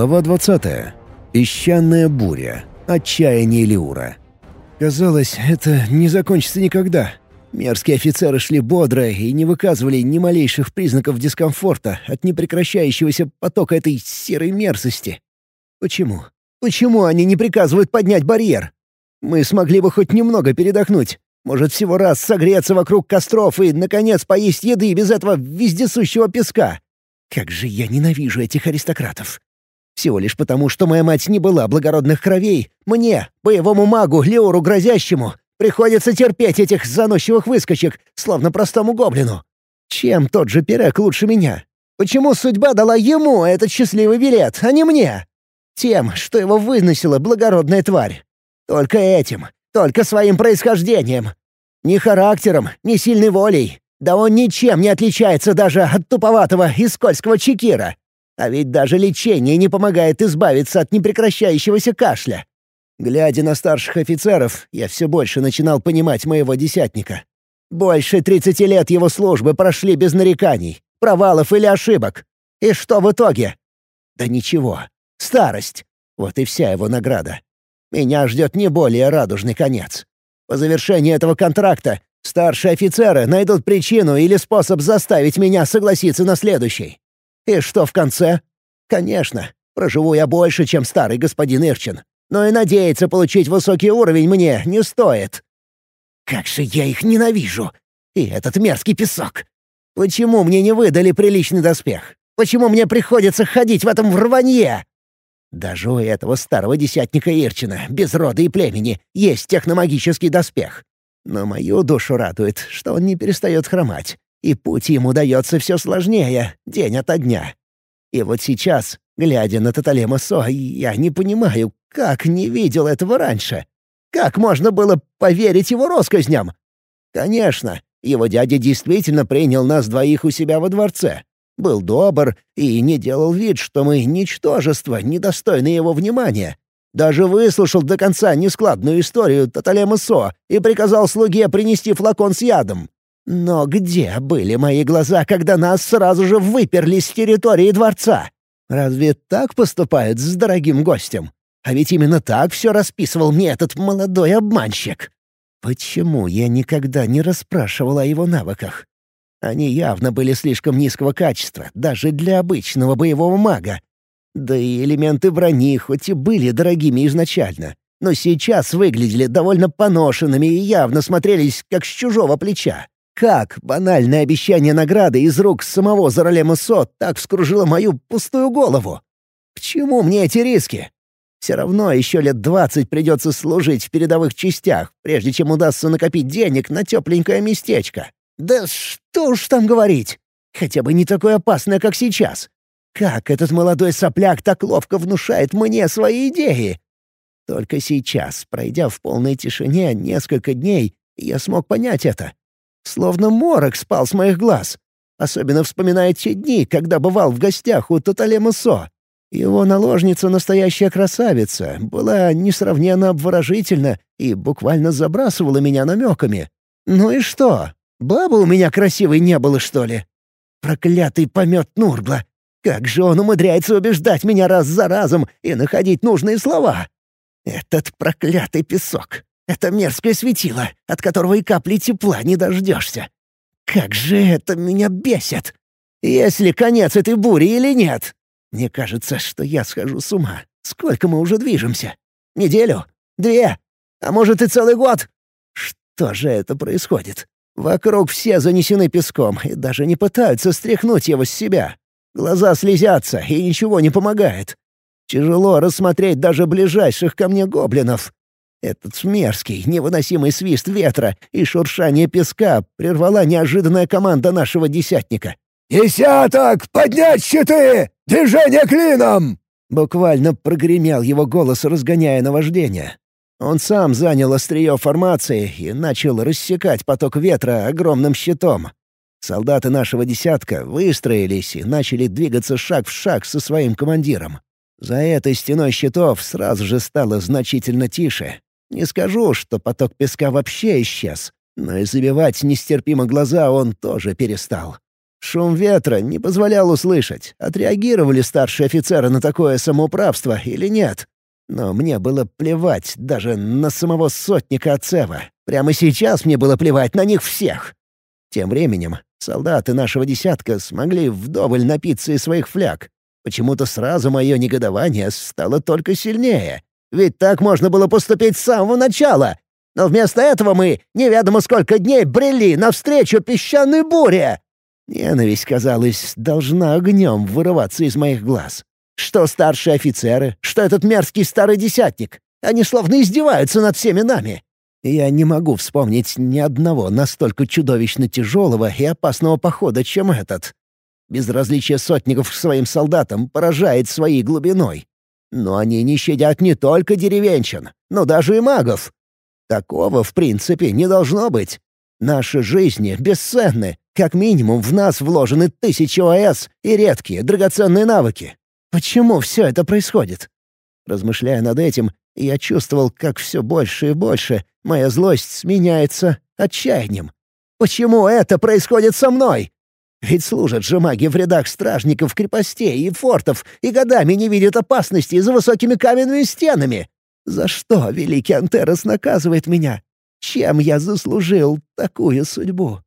Глава 20. Песчаная буря. Отчаяние Леура. Казалось, это не закончится никогда. Мерзкие офицеры шли бодро и не выказывали ни малейших признаков дискомфорта от непрекращающегося потока этой серой мерзости. Почему? Почему они не приказывают поднять барьер? Мы смогли бы хоть немного передохнуть. Может, всего раз согреться вокруг костров и, наконец, поесть еды без этого вездесущего песка. Как же я ненавижу этих аристократов. Всего лишь потому, что моя мать не была благородных кровей, мне, боевому магу, Леору Грозящему, приходится терпеть этих заносчивых выскочек, словно простому гоблину. Чем тот же Перек лучше меня? Почему судьба дала ему этот счастливый билет, а не мне? Тем, что его выносила благородная тварь. Только этим, только своим происхождением. Ни характером, ни сильной волей. Да он ничем не отличается даже от туповатого и скользкого чекира. А ведь даже лечение не помогает избавиться от непрекращающегося кашля. Глядя на старших офицеров, я все больше начинал понимать моего десятника. Больше тридцати лет его службы прошли без нареканий, провалов или ошибок. И что в итоге? Да ничего. Старость. Вот и вся его награда. Меня ждет не более радужный конец. По завершении этого контракта старшие офицеры найдут причину или способ заставить меня согласиться на следующий. И что в конце? Конечно, проживу я больше, чем старый господин Ирчин. Но и надеяться получить высокий уровень мне не стоит. Как же я их ненавижу! И этот мерзкий песок! Почему мне не выдали приличный доспех? Почему мне приходится ходить в этом рванье? Даже у этого старого десятника Ирчина, без рода и племени, есть техномагический доспех. Но мою душу радует, что он не перестает хромать, и путь ему дается все сложнее, день ото дня. И вот сейчас, глядя на Таталема Со, я не понимаю, как не видел этого раньше. Как можно было поверить его россказням? Конечно, его дядя действительно принял нас двоих у себя во дворце. Был добр и не делал вид, что мы ничтожество, недостойное его внимания. Даже выслушал до конца нескладную историю Таталема Со и приказал слуге принести флакон с ядом. Но где были мои глаза, когда нас сразу же выперли с территории дворца? Разве так поступают с дорогим гостем? А ведь именно так все расписывал мне этот молодой обманщик. Почему я никогда не расспрашивал о его навыках? Они явно были слишком низкого качества, даже для обычного боевого мага. Да и элементы брони хоть и были дорогими изначально, но сейчас выглядели довольно поношенными и явно смотрелись как с чужого плеча. Как банальное обещание награды из рук самого Заралема Со так вскружило мою пустую голову? К чему мне эти риски? Все равно еще лет двадцать придется служить в передовых частях, прежде чем удастся накопить денег на тепленькое местечко. Да что уж там говорить. Хотя бы не такое опасное, как сейчас. Как этот молодой сопляк так ловко внушает мне свои идеи? Только сейчас, пройдя в полной тишине несколько дней, я смог понять это. Словно морок спал с моих глаз. Особенно вспоминая те дни, когда бывал в гостях у Тоталема Со. Его наложница, настоящая красавица, была несравненно обворожительна и буквально забрасывала меня намеками. Ну и что? Бабы у меня красивой не было, что ли? Проклятый помет Нургла! Как же он умудряется убеждать меня раз за разом и находить нужные слова? Этот проклятый песок! Это мерзкое светило, от которого и капли тепла не дождешься. Как же это меня бесит! Есть ли конец этой бури или нет? Мне кажется, что я схожу с ума. Сколько мы уже движемся? Неделю? Две? А может и целый год? Что же это происходит? Вокруг все занесены песком и даже не пытаются стряхнуть его с себя. Глаза слезятся, и ничего не помогает. Тяжело рассмотреть даже ближайших ко мне гоблинов. Этот мерзкий, невыносимый свист ветра и шуршание песка прервала неожиданная команда нашего десятника. «Десяток! Поднять щиты! Движение клином!» Буквально прогремел его голос, разгоняя наваждение. Он сам занял острие формации и начал рассекать поток ветра огромным щитом. Солдаты нашего десятка выстроились и начали двигаться шаг в шаг со своим командиром. За этой стеной щитов сразу же стало значительно тише, не скажу, что поток песка вообще исчез, но и забивать нестерпимо глаза он тоже перестал. Шум ветра не позволял услышать, отреагировали старшие офицеры на такое самоуправство или нет. Но мне было плевать даже на самого сотника Ацева. Прямо сейчас мне было плевать на них всех. Тем временем солдаты нашего десятка смогли вдоволь напиться из своих фляг. Почему-то сразу мое негодование стало только сильнее. Ведь так можно было поступить с самого начала. Но вместо этого мы неведомо сколько дней брели навстречу песчаной буре. Ненависть, казалось, должна огнем вырываться из моих глаз. Что старшие офицеры, что этот мерзкий старый десятник. Они словно издеваются над всеми нами. Я не могу вспомнить ни одного настолько чудовищно тяжелого и опасного похода, чем этот. Безразличие сотников к своим солдатам поражает своей глубиной. Но они не щадят не только деревенщин, но даже и магов. Такого, в принципе, не должно быть. Наши жизни бесценны, как минимум в нас вложены тысячи ОС и редкие драгоценные навыки. Почему все это происходит? Размышляя над этим, я чувствовал, как все больше и больше моя злость сменяется отчаянием. Почему это происходит со мной? Ведь служат же маги в рядах стражников крепостей и фортов и годами не видят опасности за высокими каменными стенами. За что великий Антерос наказывает меня? Чем я заслужил такую судьбу?